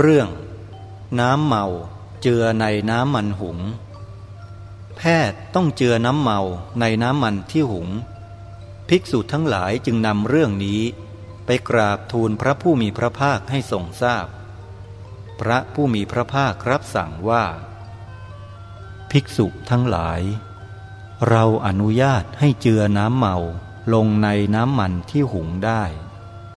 เรื่อง น้ำเมาเจือในน้ำมันหุง แพทย์ต้องเจือน้ำเมาในน้ำมันที่หุง ภิกษุทั้งหลายจึงนำเรื่องนี้ ไปกราบทูลพระผู้มีพระภาคให้ทรงทราบพพระผู้มีพระภาครับสั่งว่า ภิกษุทั้งหลาย เราอนุญาตให้เจือน้ำเมาลงในน้ำมันที่หุงได้